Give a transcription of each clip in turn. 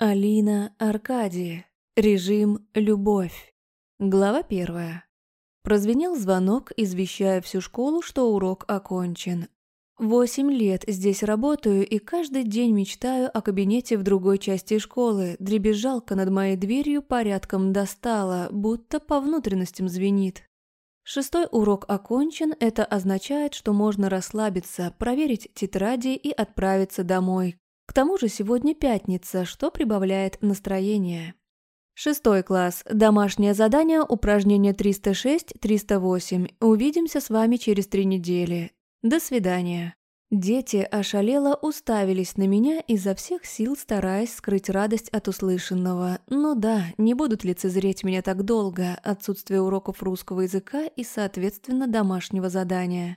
Алина Аркадий. Режим «Любовь». Глава первая. Прозвенел звонок, извещая всю школу, что урок окончен. Восемь лет здесь работаю и каждый день мечтаю о кабинете в другой части школы. Дребезжалка над моей дверью порядком достала, будто по внутренностям звенит. Шестой урок окончен, это означает, что можно расслабиться, проверить тетради и отправиться домой, к тому же сегодня пятница, что прибавляет настроение. Шестой класс. Домашнее задание, упражнение 306-308. Увидимся с вами через три недели. До свидания. Дети ошалело уставились на меня изо всех сил, стараясь скрыть радость от услышанного. Но да, не будут лицезреть меня так долго, отсутствие уроков русского языка и, соответственно, домашнего задания.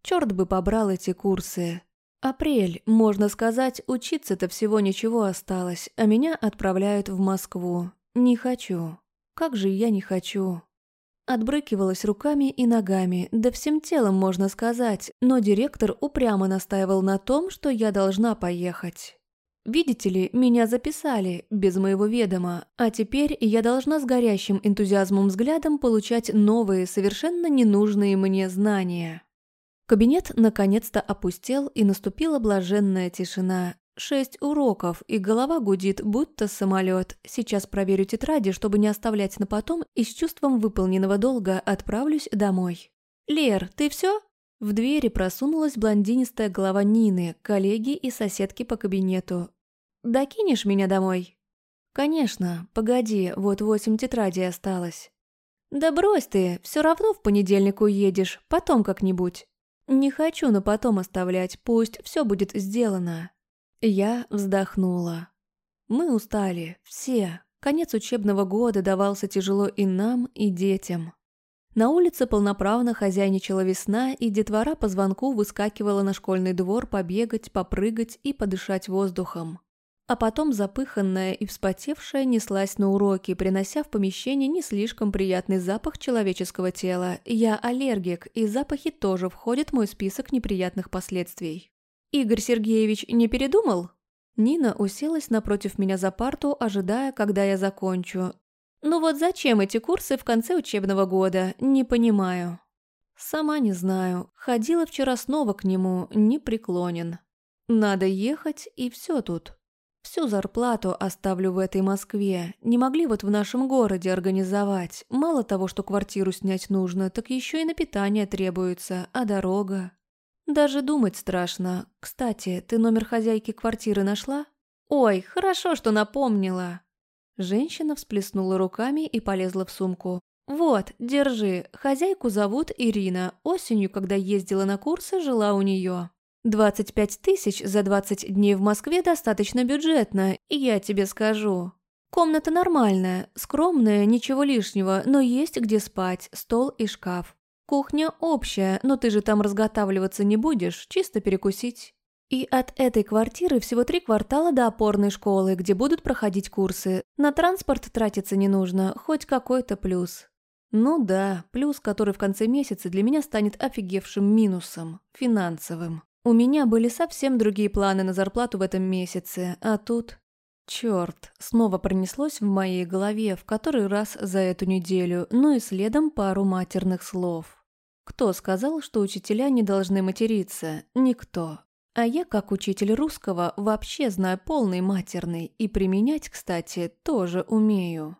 Черт бы побрал эти курсы. Апрель, можно сказать, учиться-то всего ничего осталось, а меня отправляют в Москву. Не хочу. Как же я не хочу. Отбрыкивалась руками и ногами, да всем телом, можно сказать, но директор упрямо настаивал на том, что я должна поехать. Видите ли, меня записали, без моего ведома, а теперь я должна с горящим энтузиазмом взглядом получать новые, совершенно ненужные мне знания. Кабинет наконец-то опустел, и наступила блаженная тишина. Шесть уроков, и голова гудит, будто самолет. Сейчас проверю тетради, чтобы не оставлять на потом, и с чувством выполненного долга отправлюсь домой. «Лер, ты все? В двери просунулась блондинистая голова Нины, коллеги и соседки по кабинету. «Докинешь меня домой?» «Конечно. Погоди, вот восемь тетрадей осталось». «Да брось ты, все равно в понедельник уедешь, потом как-нибудь». Не хочу на потом оставлять, пусть все будет сделано. Я вздохнула. Мы устали, все. Конец учебного года давался тяжело и нам, и детям. На улице полноправно хозяйничала весна, и детвора по звонку выскакивала на школьный двор побегать, попрыгать и подышать воздухом. А потом запыханная и вспотевшая неслась на уроки, принося в помещение не слишком приятный запах человеческого тела. Я аллергик, и запахи тоже входят в мой список неприятных последствий. «Игорь Сергеевич не передумал?» Нина уселась напротив меня за парту, ожидая, когда я закончу. «Ну вот зачем эти курсы в конце учебного года? Не понимаю». «Сама не знаю. Ходила вчера снова к нему, не преклонен. Надо ехать, и все тут». Всю зарплату оставлю в этой Москве. Не могли вот в нашем городе организовать. Мало того, что квартиру снять нужно, так еще и на питание требуется, а дорога. Даже думать страшно. Кстати, ты номер хозяйки квартиры нашла? Ой, хорошо, что напомнила. Женщина всплеснула руками и полезла в сумку. «Вот, держи. Хозяйку зовут Ирина. Осенью, когда ездила на курсы, жила у нее. 25 тысяч за 20 дней в Москве достаточно бюджетно, и я тебе скажу. Комната нормальная, скромная, ничего лишнего, но есть где спать, стол и шкаф. Кухня общая, но ты же там разготавливаться не будешь, чисто перекусить. И от этой квартиры всего три квартала до опорной школы, где будут проходить курсы. На транспорт тратиться не нужно, хоть какой-то плюс. Ну да, плюс, который в конце месяца для меня станет офигевшим минусом, финансовым. У меня были совсем другие планы на зарплату в этом месяце, а тут... Чёрт, снова пронеслось в моей голове в который раз за эту неделю, ну и следом пару матерных слов. Кто сказал, что учителя не должны материться? Никто. А я, как учитель русского, вообще знаю полный матерный, и применять, кстати, тоже умею.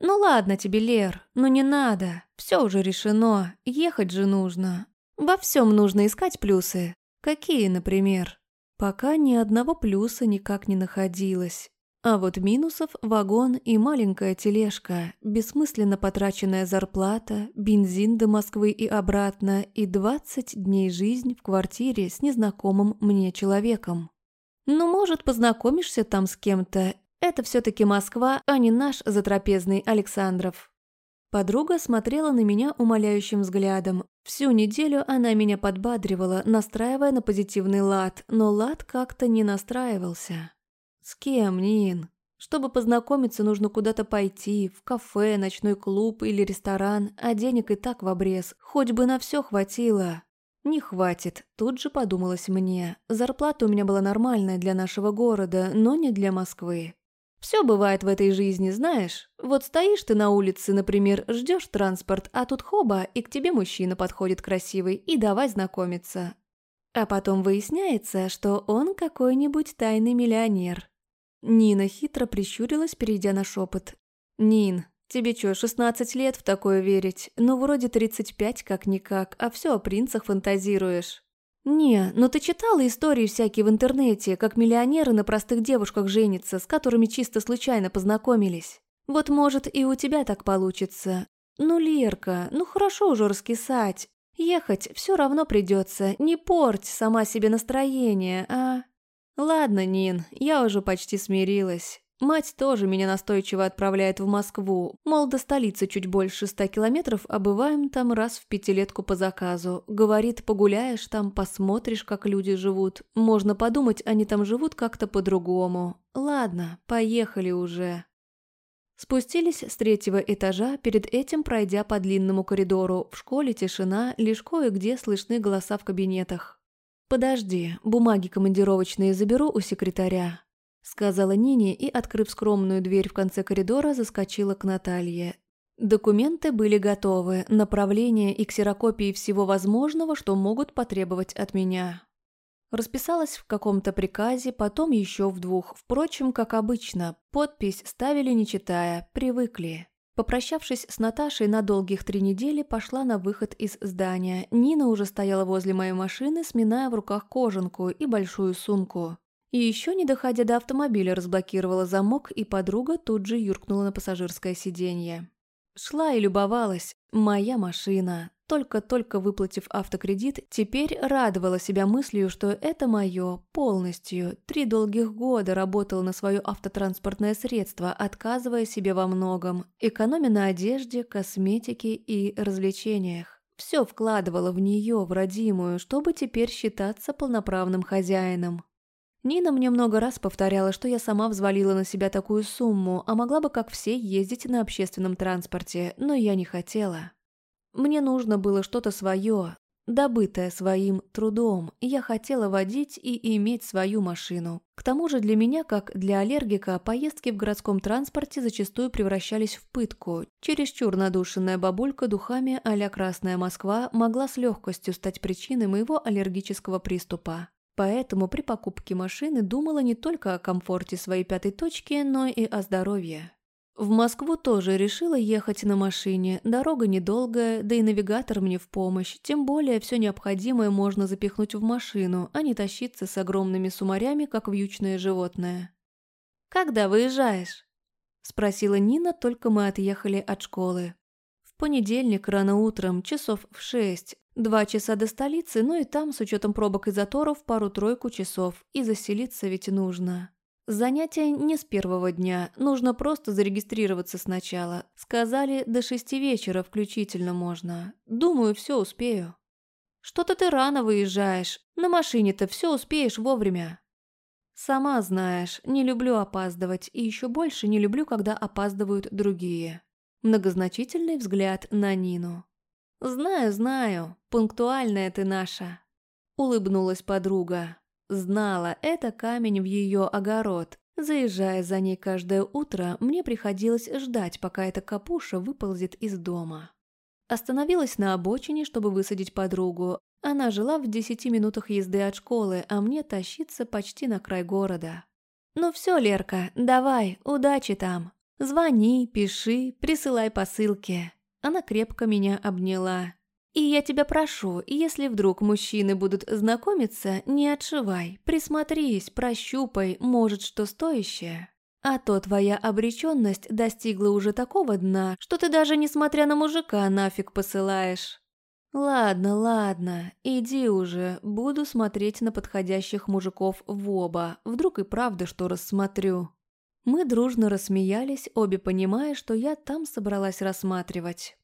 «Ну ладно тебе, Лер, но не надо. Все уже решено. Ехать же нужно. Во всем нужно искать плюсы. Какие, например? Пока ни одного плюса никак не находилось. А вот минусов – вагон и маленькая тележка, бессмысленно потраченная зарплата, бензин до Москвы и обратно и 20 дней жизни в квартире с незнакомым мне человеком. Ну, может, познакомишься там с кем-то. Это все-таки Москва, а не наш затрапезный Александров. Подруга смотрела на меня умоляющим взглядом. Всю неделю она меня подбадривала, настраивая на позитивный лад, но лад как-то не настраивался. «С кем, Нин? Чтобы познакомиться, нужно куда-то пойти, в кафе, ночной клуб или ресторан, а денег и так в обрез, хоть бы на все хватило». «Не хватит», тут же подумалось мне. Зарплата у меня была нормальная для нашего города, но не для Москвы. Все бывает в этой жизни, знаешь. Вот стоишь ты на улице, например, ждешь транспорт, а тут хоба, и к тебе мужчина подходит красивый, и давай знакомиться. А потом выясняется, что он какой-нибудь тайный миллионер. Нина хитро прищурилась, перейдя на шепот. «Нин, тебе чё, 16 лет в такое верить? Ну, вроде 35 как-никак, а все о принцах фантазируешь». «Не, но ты читала истории всякие в интернете, как миллионеры на простых девушках женятся, с которыми чисто случайно познакомились? Вот, может, и у тебя так получится. Ну, Лерка, ну хорошо уже раскисать. Ехать все равно придется, не порть сама себе настроение, а...» «Ладно, Нин, я уже почти смирилась. Мать тоже меня настойчиво отправляет в Москву, мол, до столицы чуть больше ста километров, а бываем там раз в пятилетку по заказу. Говорит, погуляешь там, посмотришь, как люди живут. Можно подумать, они там живут как-то по-другому. Ладно, поехали уже. Спустились с третьего этажа, перед этим пройдя по длинному коридору. В школе тишина, лишь кое-где слышны голоса в кабинетах. «Подожди, бумаги командировочные заберу у секретаря», Сказала Нине и, открыв скромную дверь в конце коридора, заскочила к Наталье. Документы были готовы, направление и ксерокопии всего возможного, что могут потребовать от меня. Расписалась в каком-то приказе, потом еще в двух. Впрочем, как обычно, подпись ставили не читая, привыкли. Попрощавшись с Наташей на долгих три недели, пошла на выход из здания. Нина уже стояла возле моей машины, сминая в руках кожанку и большую сумку. И еще не доходя до автомобиля, разблокировала замок, и подруга тут же юркнула на пассажирское сиденье. Шла и любовалась. Моя машина. Только-только выплатив автокредит, теперь радовала себя мыслью, что это мое полностью. Три долгих года работала на свое автотранспортное средство, отказывая себе во многом. Экономя на одежде, косметике и развлечениях. Все вкладывала в нее, в родимую, чтобы теперь считаться полноправным хозяином. Нина мне много раз повторяла, что я сама взвалила на себя такую сумму, а могла бы, как все, ездить на общественном транспорте, но я не хотела. Мне нужно было что-то свое, добытое своим трудом, я хотела водить и иметь свою машину. К тому же для меня, как для аллергика, поездки в городском транспорте зачастую превращались в пытку. Чересчур надушенная бабулька духами а «Красная Москва» могла с легкостью стать причиной моего аллергического приступа. Поэтому при покупке машины думала не только о комфорте своей пятой точки, но и о здоровье. В Москву тоже решила ехать на машине, дорога недолгая, да и навигатор мне в помощь, тем более все необходимое можно запихнуть в машину, а не тащиться с огромными сумарями, как вьючное животное. «Когда выезжаешь?» – спросила Нина, только мы отъехали от школы. «В понедельник рано утром, часов в шесть, Два часа до столицы, ну и там, с учетом пробок и заторов, пару-тройку часов. И заселиться ведь нужно. Занятия не с первого дня, нужно просто зарегистрироваться сначала. Сказали, до шести вечера включительно можно. Думаю, все успею. Что-то ты рано выезжаешь. На машине-то все успеешь вовремя. Сама знаешь, не люблю опаздывать, и еще больше не люблю, когда опаздывают другие. Многозначительный взгляд на Нину. «Знаю, знаю, пунктуальная ты наша», — улыбнулась подруга. Знала, это камень в ее огород. Заезжая за ней каждое утро, мне приходилось ждать, пока эта капуша выползет из дома. Остановилась на обочине, чтобы высадить подругу. Она жила в десяти минутах езды от школы, а мне тащиться почти на край города. «Ну все, Лерка, давай, удачи там. Звони, пиши, присылай посылки. Она крепко меня обняла. «И я тебя прошу, если вдруг мужчины будут знакомиться, не отшивай, присмотрись, прощупай, может, что стоящее. А то твоя обреченность достигла уже такого дна, что ты даже несмотря на мужика нафиг посылаешь». «Ладно, ладно, иди уже, буду смотреть на подходящих мужиков в оба, вдруг и правда что рассмотрю». Мы дружно рассмеялись, обе понимая, что я там собралась рассматривать.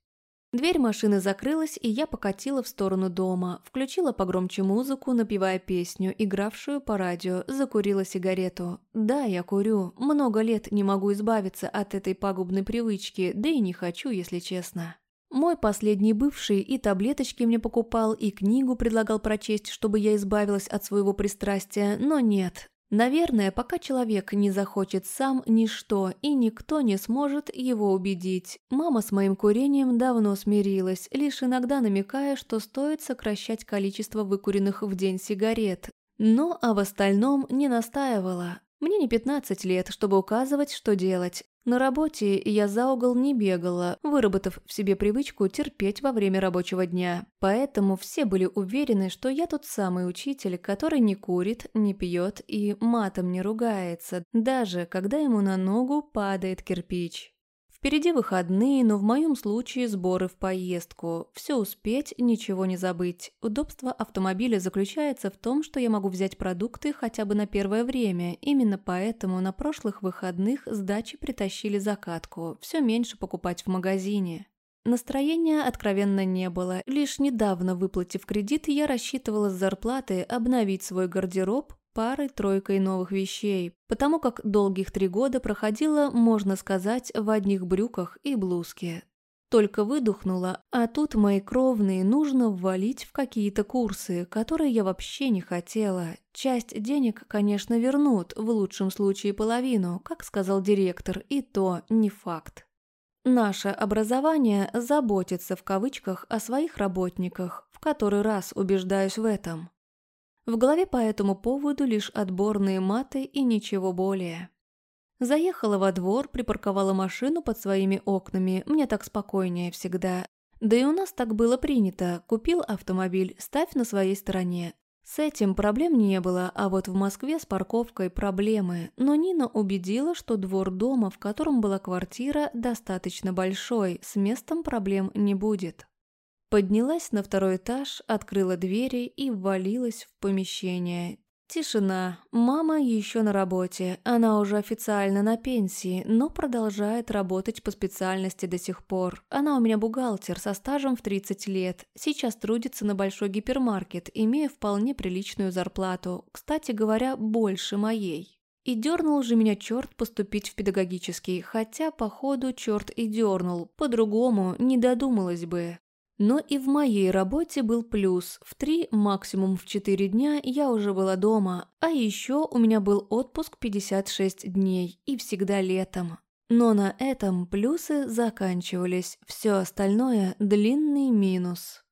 Дверь машины закрылась, и я покатила в сторону дома, включила погромче музыку, напевая песню, игравшую по радио, закурила сигарету. Да, я курю, много лет не могу избавиться от этой пагубной привычки, да и не хочу, если честно. Мой последний бывший и таблеточки мне покупал, и книгу предлагал прочесть, чтобы я избавилась от своего пристрастия, но нет, Наверное, пока человек не захочет сам ничто, и никто не сможет его убедить. Мама с моим курением давно смирилась, лишь иногда намекая, что стоит сокращать количество выкуренных в день сигарет. Но а в остальном не настаивала. Мне не 15 лет, чтобы указывать, что делать. На работе я за угол не бегала, выработав в себе привычку терпеть во время рабочего дня. Поэтому все были уверены, что я тот самый учитель, который не курит, не пьет и матом не ругается, даже когда ему на ногу падает кирпич. Впереди выходные, но в моем случае сборы в поездку. Все успеть, ничего не забыть. Удобство автомобиля заключается в том, что я могу взять продукты хотя бы на первое время. Именно поэтому на прошлых выходных с дачи притащили закатку. Все меньше покупать в магазине. Настроения откровенно не было. Лишь недавно, выплатив кредит, я рассчитывала с зарплаты обновить свой гардероб, парой-тройкой новых вещей, потому как долгих три года проходила, можно сказать, в одних брюках и блузке. Только выдохнула, а тут мои кровные нужно ввалить в какие-то курсы, которые я вообще не хотела. Часть денег, конечно, вернут, в лучшем случае половину, как сказал директор, и то не факт. Наше образование заботится в кавычках о своих работниках, в который раз убеждаюсь в этом. В голове по этому поводу лишь отборные маты и ничего более. Заехала во двор, припарковала машину под своими окнами, мне так спокойнее всегда. Да и у нас так было принято, купил автомобиль, ставь на своей стороне. С этим проблем не было, а вот в Москве с парковкой проблемы, но Нина убедила, что двор дома, в котором была квартира, достаточно большой, с местом проблем не будет. Поднялась на второй этаж, открыла двери и ввалилась в помещение. Тишина. Мама еще на работе. Она уже официально на пенсии, но продолжает работать по специальности до сих пор. Она у меня бухгалтер со стажем в 30 лет. Сейчас трудится на большой гипермаркет, имея вполне приличную зарплату. Кстати говоря, больше моей. И дернул же меня черт поступить в педагогический, хотя, походу, черт и дернул. По-другому не додумалась бы. Но и в моей работе был плюс. В три, максимум в четыре дня я уже была дома, а еще у меня был отпуск 56 дней и всегда летом. Но на этом плюсы заканчивались, все остальное – длинный минус.